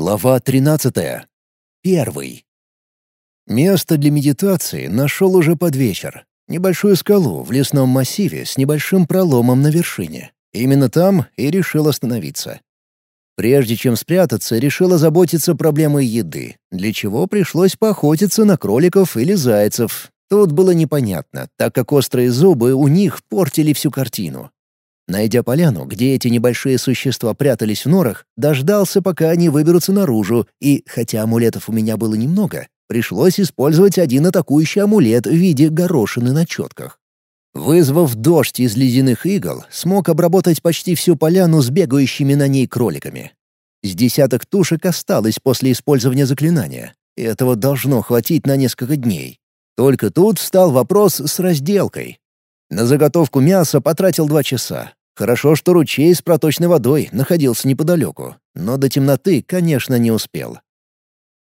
Глава 13. Первый. Место для медитации нашел уже под вечер. Небольшую скалу в лесном массиве с небольшим проломом на вершине. Именно там и решил остановиться. Прежде чем спрятаться, решил озаботиться проблемой еды, для чего пришлось поохотиться на кроликов или зайцев. Тут было непонятно, так как острые зубы у них портили всю картину. Найдя поляну, где эти небольшие существа прятались в норах, дождался, пока они выберутся наружу, и, хотя амулетов у меня было немного, пришлось использовать один атакующий амулет в виде горошины на четках. Вызвав дождь из ледяных игл, смог обработать почти всю поляну с бегающими на ней кроликами. С десяток тушек осталось после использования заклинания. Этого должно хватить на несколько дней. Только тут встал вопрос с разделкой. На заготовку мяса потратил два часа, Хорошо, что ручей с проточной водой находился неподалеку, но до темноты, конечно, не успел.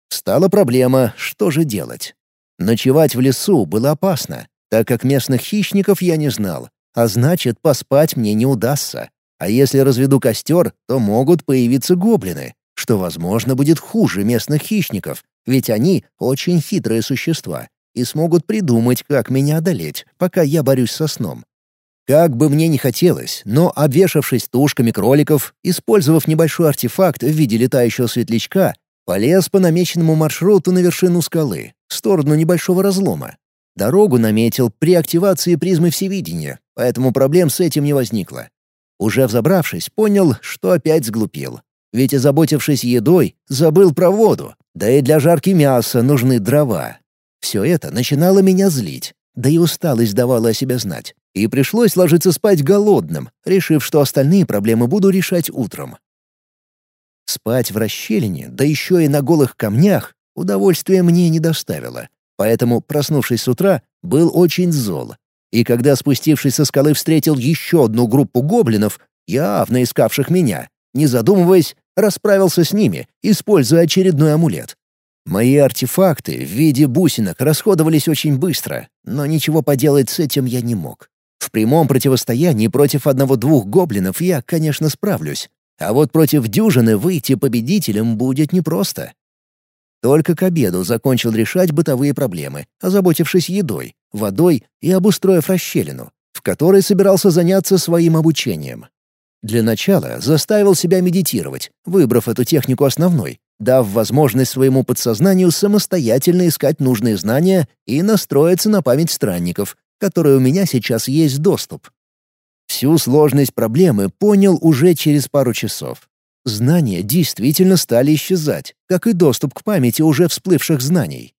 Стала проблема, что же делать. Ночевать в лесу было опасно, так как местных хищников я не знал, а значит, поспать мне не удастся. А если разведу костер, то могут появиться гоблины, что, возможно, будет хуже местных хищников, ведь они очень хитрые существа и смогут придумать, как меня одолеть, пока я борюсь со сном. Как бы мне ни хотелось, но обвешавшись тушками кроликов, использовав небольшой артефакт в виде летающего светлячка, полез по намеченному маршруту на вершину скалы, в сторону небольшого разлома. Дорогу наметил при активации призмы всевидения, поэтому проблем с этим не возникло. Уже взобравшись, понял, что опять сглупил. Ведь, озаботившись едой, забыл про воду, да и для жарки мяса нужны дрова. Все это начинало меня злить, да и усталость давала о себе знать и пришлось ложиться спать голодным, решив, что остальные проблемы буду решать утром. Спать в расщелине, да еще и на голых камнях, удовольствия мне не доставило, поэтому, проснувшись с утра, был очень зол. И когда, спустившись со скалы, встретил еще одну группу гоблинов, явно искавших меня, не задумываясь, расправился с ними, используя очередной амулет. Мои артефакты в виде бусинок расходовались очень быстро, но ничего поделать с этим я не мог. В прямом противостоянии против одного-двух гоблинов я, конечно, справлюсь. А вот против дюжины выйти победителем будет непросто. Только к обеду закончил решать бытовые проблемы, озаботившись едой, водой и обустроив расщелину, в которой собирался заняться своим обучением. Для начала заставил себя медитировать, выбрав эту технику основной, дав возможность своему подсознанию самостоятельно искать нужные знания и настроиться на память странников, которой у меня сейчас есть доступ. Всю сложность проблемы понял уже через пару часов. Знания действительно стали исчезать, как и доступ к памяти уже всплывших знаний.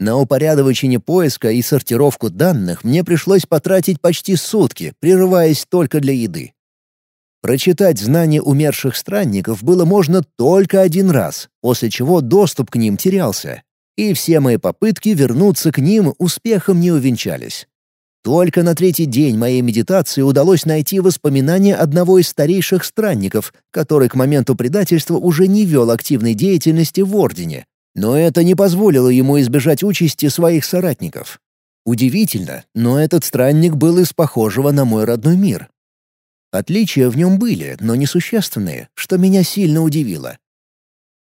На упорядочение поиска и сортировку данных мне пришлось потратить почти сутки, прерываясь только для еды. Прочитать знания умерших странников было можно только один раз, после чего доступ к ним терялся, и все мои попытки вернуться к ним успехом не увенчались. Только на третий день моей медитации удалось найти воспоминания одного из старейших странников, который к моменту предательства уже не вел активной деятельности в Ордене. Но это не позволило ему избежать участи своих соратников. Удивительно, но этот странник был из похожего на мой родной мир. Отличия в нем были, но несущественные, что меня сильно удивило.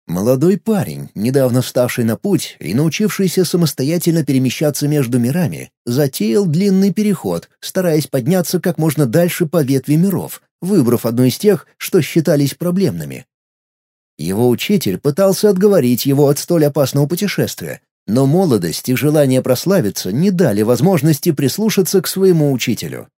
Молодой парень, недавно вставший на путь и научившийся самостоятельно перемещаться между мирами, затеял длинный переход, стараясь подняться как можно дальше по ветви миров, выбрав одну из тех, что считались проблемными. Его учитель пытался отговорить его от столь опасного путешествия, но молодость и желание прославиться не дали возможности прислушаться к своему учителю.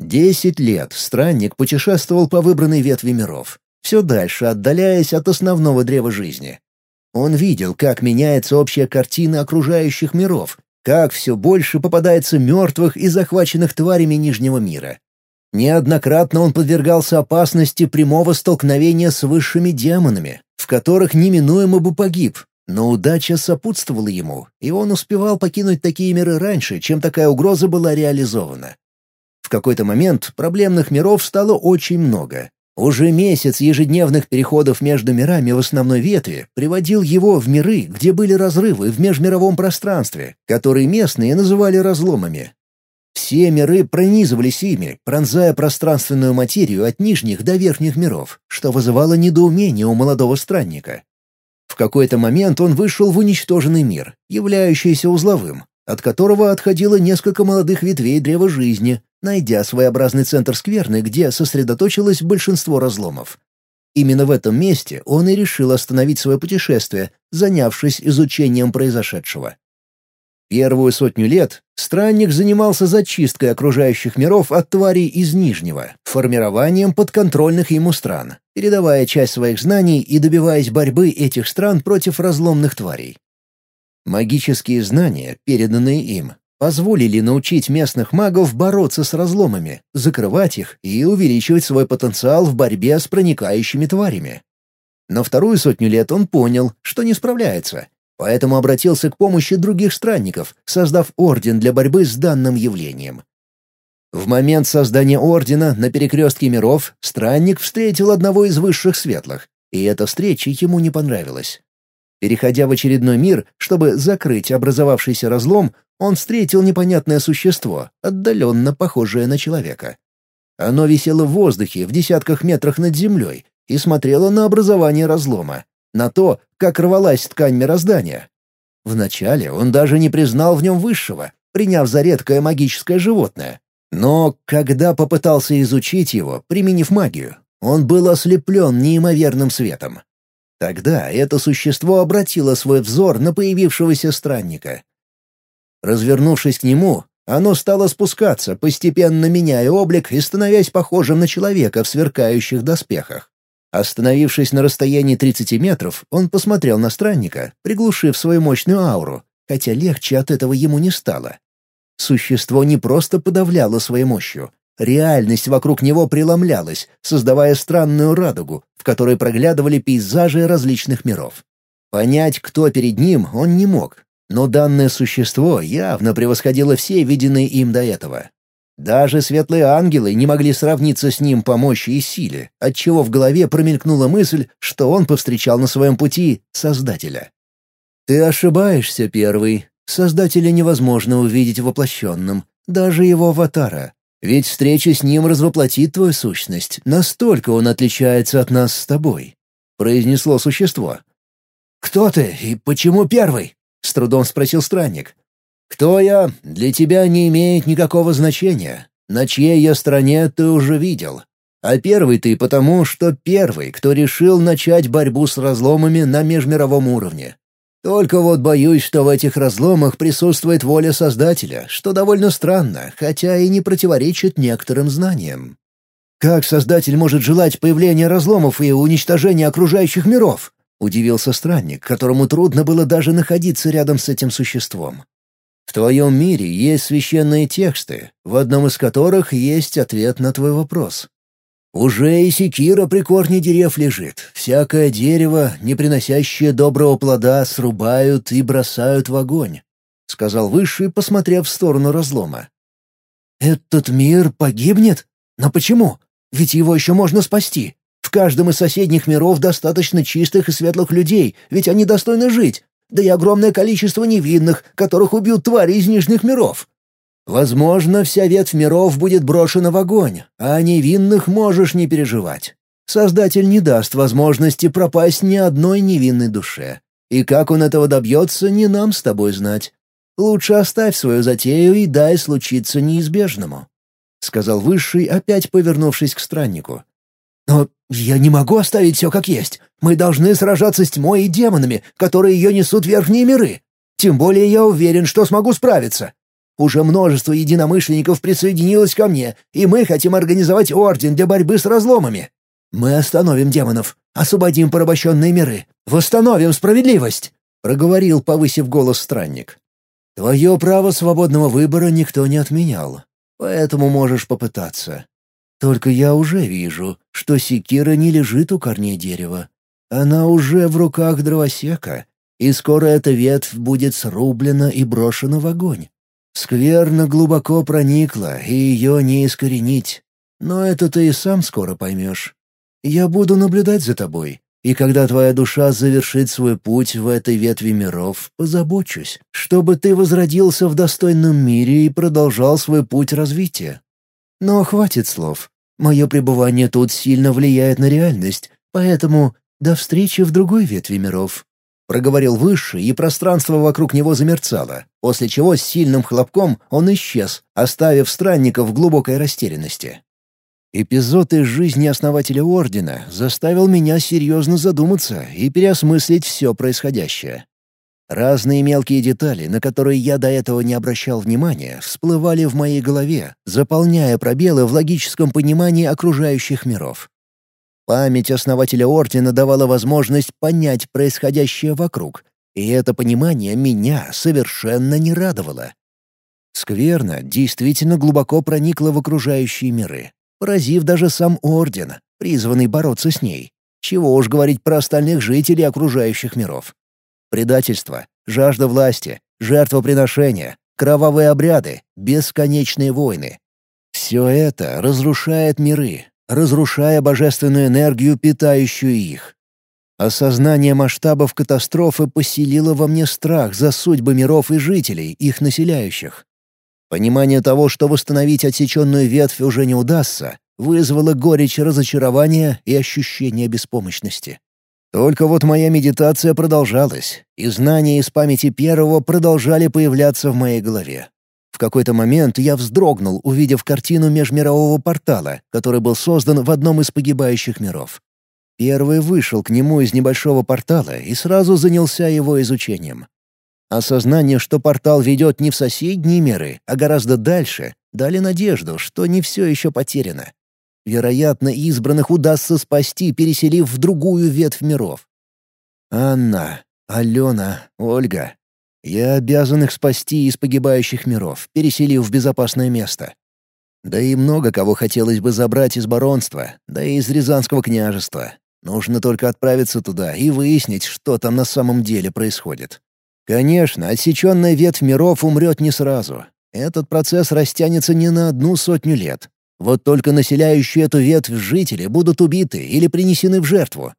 Десять лет странник путешествовал по выбранной ветви миров, все дальше отдаляясь от основного древа жизни. Он видел, как меняется общая картина окружающих миров, как все больше попадается мертвых и захваченных тварями Нижнего мира. Неоднократно он подвергался опасности прямого столкновения с высшими демонами, в которых неминуемо бы погиб, но удача сопутствовала ему, и он успевал покинуть такие миры раньше, чем такая угроза была реализована. Какой-то момент проблемных миров стало очень много, уже месяц ежедневных переходов между мирами в основной ветви приводил его в миры, где были разрывы в межмировом пространстве, которые местные называли разломами. Все миры пронизывались ими, пронзая пространственную материю от нижних до верхних миров, что вызывало недоумение у молодого странника. В какой-то момент он вышел в уничтоженный мир, являющийся узловым, от которого отходило несколько молодых ветвей древа жизни, найдя своеобразный центр скверны, где сосредоточилось большинство разломов. Именно в этом месте он и решил остановить свое путешествие, занявшись изучением произошедшего. Первую сотню лет странник занимался зачисткой окружающих миров от тварей из Нижнего, формированием подконтрольных ему стран, передавая часть своих знаний и добиваясь борьбы этих стран против разломных тварей. Магические знания, переданные им, позволили научить местных магов бороться с разломами, закрывать их и увеличивать свой потенциал в борьбе с проникающими тварями. На вторую сотню лет он понял, что не справляется, поэтому обратился к помощи других странников, создав орден для борьбы с данным явлением. В момент создания ордена на перекрестке миров странник встретил одного из высших светлых, и эта встреча ему не понравилась. Переходя в очередной мир, чтобы закрыть образовавшийся разлом, он встретил непонятное существо, отдаленно похожее на человека. Оно висело в воздухе в десятках метрах над землей и смотрело на образование разлома, на то, как рвалась ткань мироздания. Вначале он даже не признал в нем высшего, приняв за редкое магическое животное. Но когда попытался изучить его, применив магию, он был ослеплен неимоверным светом. Тогда это существо обратило свой взор на появившегося странника. Развернувшись к нему, оно стало спускаться, постепенно меняя облик и становясь похожим на человека в сверкающих доспехах. Остановившись на расстоянии 30 метров, он посмотрел на странника, приглушив свою мощную ауру, хотя легче от этого ему не стало. Существо не просто подавляло своей мощью, Реальность вокруг него преломлялась, создавая странную радугу, в которой проглядывали пейзажи различных миров. Понять, кто перед ним, он не мог, но данное существо явно превосходило все виденные им до этого. Даже светлые ангелы не могли сравниться с ним по мощи и силе, отчего в голове промелькнула мысль, что он повстречал на своем пути Создателя. «Ты ошибаешься, Первый. Создателя невозможно увидеть воплощенным, даже его аватара. Ведь встреча с ним развоплотит твою сущность, настолько он отличается от нас с тобой», — произнесло существо. «Кто ты и почему первый?» — с трудом спросил странник. «Кто я, для тебя не имеет никакого значения. На чьей я стороне ты уже видел. А первый ты потому, что первый, кто решил начать борьбу с разломами на межмировом уровне. Только вот боюсь, что в этих разломах присутствует воля Создателя, что довольно странно, хотя и не противоречит некоторым знаниям. «Как Создатель может желать появления разломов и уничтожения окружающих миров?» — удивился странник, которому трудно было даже находиться рядом с этим существом. «В твоем мире есть священные тексты, в одном из которых есть ответ на твой вопрос. Уже и секира при корне дерев лежит. Всякое дерево, не приносящее доброго плода, срубают и бросают в огонь», — сказал Высший, посмотрев в сторону разлома. «Этот мир погибнет? Но почему? Ведь его еще можно спасти. В каждом из соседних миров достаточно чистых и светлых людей, ведь они достойны жить. Да и огромное количество невинных, которых убьют твари из нижних миров. Возможно, вся ветвь миров будет брошена в огонь, а невинных можешь не переживать. Создатель не даст возможности пропасть ни одной невинной душе. И как он этого добьется, не нам с тобой знать. Лучше оставь свою затею и дай случиться неизбежному», — сказал Высший, опять повернувшись к страннику. «Но я не могу оставить все как есть. Мы должны сражаться с тьмой и демонами, которые ее несут в верхние миры. Тем более я уверен, что смогу справиться. Уже множество единомышленников присоединилось ко мне, и мы хотим организовать орден для борьбы с разломами. Мы остановим демонов, освободим порабощенные миры, восстановим справедливость», — проговорил, повысив голос странник. «Твое право свободного выбора никто не отменял, поэтому можешь попытаться. Только я уже вижу, что секира не лежит у корней дерева. Она уже в руках дровосека, и скоро эта ветвь будет срублена и брошена в огонь. Скверно глубоко проникла, и ее не искоренить. Но это ты и сам скоро поймешь. Я буду наблюдать за тобой, и когда твоя душа завершит свой путь в этой ветви миров, позабочусь, чтобы ты возродился в достойном мире и продолжал свой путь развития. Но хватит слов. Мое пребывание тут сильно влияет на реальность, поэтому до встречи в другой ветви миров. — проговорил Высший, и пространство вокруг него замерцало, после чего с сильным хлопком он исчез, оставив странника в глубокой растерянности. Эпизод из жизни основателя Ордена заставил меня серьезно задуматься и переосмыслить все происходящее. Разные мелкие детали, на которые я до этого не обращал внимания, всплывали в моей голове, заполняя пробелы в логическом понимании окружающих миров. Память основателя Ордена давала возможность понять происходящее вокруг, и это понимание меня совершенно не радовало. Скверно действительно глубоко проникло в окружающие миры, поразив даже сам Орден, призванный бороться с ней. Чего уж говорить про остальных жителей окружающих миров. Предательство, жажда власти, жертвоприношения, кровавые обряды, бесконечные войны. Все это разрушает миры, разрушая божественную энергию, питающую их. Осознание масштабов катастрофы поселило во мне страх за судьбы миров и жителей, их населяющих. Понимание того, что восстановить отсеченную ветвь уже не удастся, вызвало горечь разочарования и ощущение беспомощности. Только вот моя медитация продолжалась, и знания из памяти первого продолжали появляться в моей голове. В какой-то момент я вздрогнул, увидев картину межмирового портала, который был создан в одном из погибающих миров. Первый вышел к нему из небольшого портала и сразу занялся его изучением. Осознание, что портал ведет не в соседние миры, а гораздо дальше, дали надежду, что не все еще потеряно. Вероятно, избранных удастся спасти, переселив в другую ветвь миров. Анна, Алена, Ольга. Я обязан их спасти из погибающих миров, переселив в безопасное место. Да и много кого хотелось бы забрать из баронства, да и из Рязанского княжества. Нужно только отправиться туда и выяснить, что там на самом деле происходит. Конечно, отсеченная ветвь миров умрет не сразу. Этот процесс растянется не на одну сотню лет. Вот только населяющие эту ветвь жители будут убиты или принесены в жертву.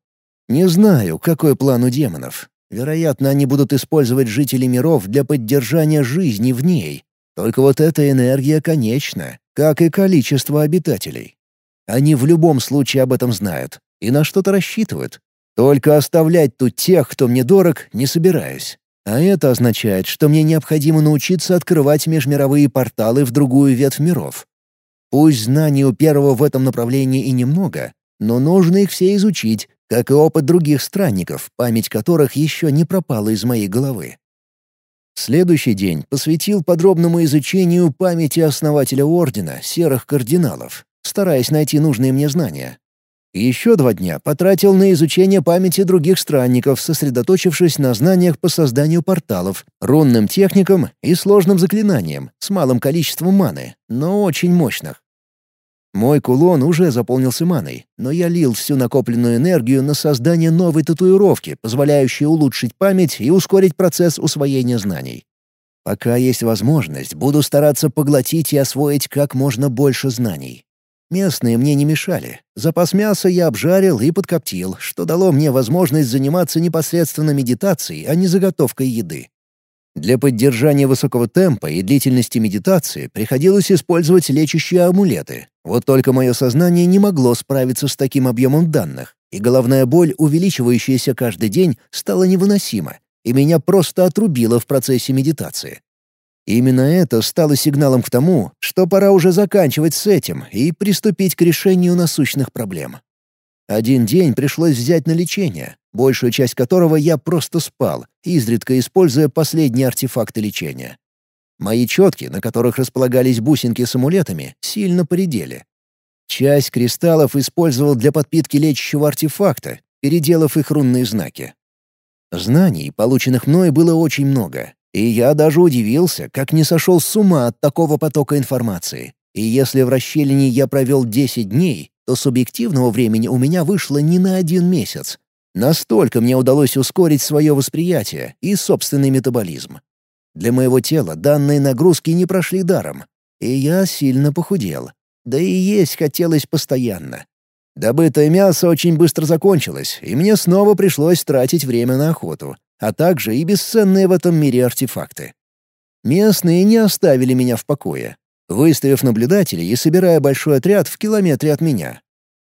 Не знаю, какой план у демонов. Вероятно, они будут использовать жителей миров для поддержания жизни в ней. Только вот эта энергия конечна, как и количество обитателей. Они в любом случае об этом знают и на что-то рассчитывают. Только оставлять тут тех, кто мне дорог, не собираюсь. А это означает, что мне необходимо научиться открывать межмировые порталы в другую ветвь миров. Пусть знаний у первого в этом направлении и немного, но нужно их все изучить, как и опыт других странников, память которых еще не пропала из моей головы. Следующий день посвятил подробному изучению памяти основателя Ордена Серых Кардиналов, стараясь найти нужные мне знания. Еще два дня потратил на изучение памяти других странников, сосредоточившись на знаниях по созданию порталов, рунным техникам и сложным заклинаниям с малым количеством маны, но очень мощных. Мой кулон уже заполнился маной, но я лил всю накопленную энергию на создание новой татуировки, позволяющей улучшить память и ускорить процесс усвоения знаний. Пока есть возможность, буду стараться поглотить и освоить как можно больше знаний. Местные мне не мешали. Запас мяса я обжарил и подкоптил, что дало мне возможность заниматься непосредственно медитацией, а не заготовкой еды. Для поддержания высокого темпа и длительности медитации приходилось использовать лечащие амулеты. Вот только мое сознание не могло справиться с таким объемом данных, и головная боль, увеличивающаяся каждый день, стала невыносима, и меня просто отрубило в процессе медитации. Именно это стало сигналом к тому, что пора уже заканчивать с этим и приступить к решению насущных проблем. Один день пришлось взять на лечение, большую часть которого я просто спал, изредка используя последние артефакты лечения. Мои четки, на которых располагались бусинки с амулетами, сильно поредели. Часть кристаллов использовал для подпитки лечащего артефакта, переделав их рунные знаки. Знаний, полученных мной, было очень много, и я даже удивился, как не сошел с ума от такого потока информации. И если в расщелине я провел 10 дней, то субъективного времени у меня вышло не на один месяц. Настолько мне удалось ускорить свое восприятие и собственный метаболизм. Для моего тела данные нагрузки не прошли даром, и я сильно похудел. Да и есть хотелось постоянно. Добытое мясо очень быстро закончилось, и мне снова пришлось тратить время на охоту, а также и бесценные в этом мире артефакты. Местные не оставили меня в покое, выставив наблюдателей и собирая большой отряд в километре от меня.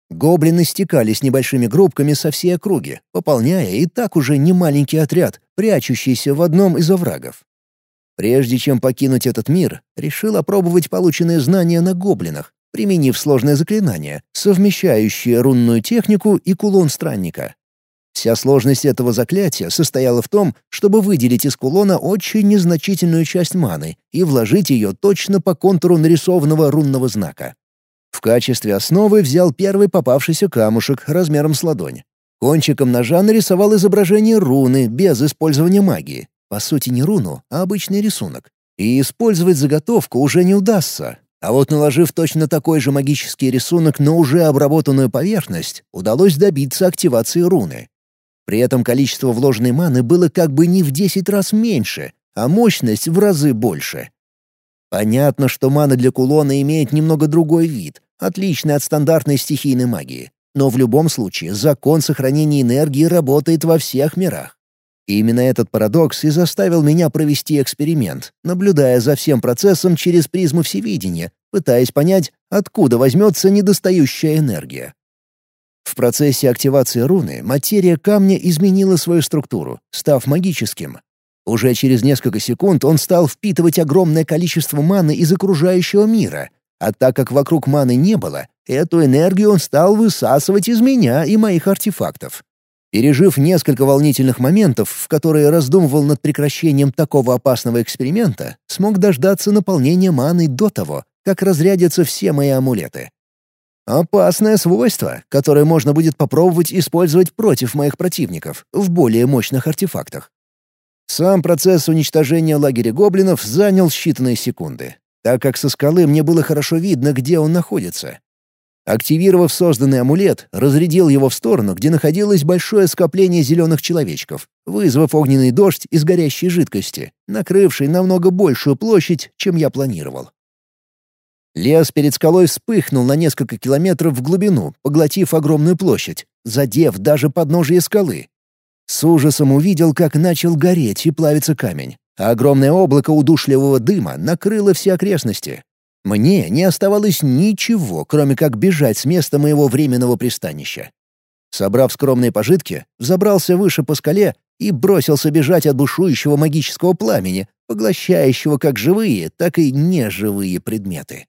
Гоблины стекались небольшими группками со всей округи, пополняя и так уже немаленький отряд, прячущийся в одном из оврагов. Прежде чем покинуть этот мир, решил опробовать полученные знания на гоблинах, применив сложное заклинание, совмещающее рунную технику и кулон странника. Вся сложность этого заклятия состояла в том, чтобы выделить из кулона очень незначительную часть маны и вложить ее точно по контуру нарисованного рунного знака. В качестве основы взял первый попавшийся камушек размером с ладонь. Кончиком ножа нарисовал изображение руны без использования магии. По сути, не руну, а обычный рисунок. И использовать заготовку уже не удастся. А вот наложив точно такой же магический рисунок на уже обработанную поверхность, удалось добиться активации руны. При этом количество вложенной маны было как бы не в 10 раз меньше, а мощность в разы больше. Понятно, что мана для кулона имеет немного другой вид, отличный от стандартной стихийной магии. Но в любом случае закон сохранения энергии работает во всех мирах. Именно этот парадокс и заставил меня провести эксперимент, наблюдая за всем процессом через призму всевидения, пытаясь понять, откуда возьмется недостающая энергия. В процессе активации руны материя камня изменила свою структуру, став магическим. Уже через несколько секунд он стал впитывать огромное количество маны из окружающего мира, а так как вокруг маны не было, эту энергию он стал высасывать из меня и моих артефактов. Пережив несколько волнительных моментов, в которые раздумывал над прекращением такого опасного эксперимента, смог дождаться наполнения маны до того, как разрядятся все мои амулеты. Опасное свойство, которое можно будет попробовать использовать против моих противников в более мощных артефактах. Сам процесс уничтожения лагеря гоблинов занял считанные секунды, так как со скалы мне было хорошо видно, где он находится. Активировав созданный амулет, разрядил его в сторону, где находилось большое скопление зеленых человечков, вызвав огненный дождь из горящей жидкости, накрывший намного большую площадь, чем я планировал. Лес перед скалой вспыхнул на несколько километров в глубину, поглотив огромную площадь, задев даже подножие скалы. С ужасом увидел, как начал гореть и плавиться камень, а огромное облако удушливого дыма накрыло все окрестности. Мне не оставалось ничего, кроме как бежать с места моего временного пристанища. Собрав скромные пожитки, взобрался выше по скале и бросился бежать от бушующего магического пламени, поглощающего как живые, так и неживые предметы.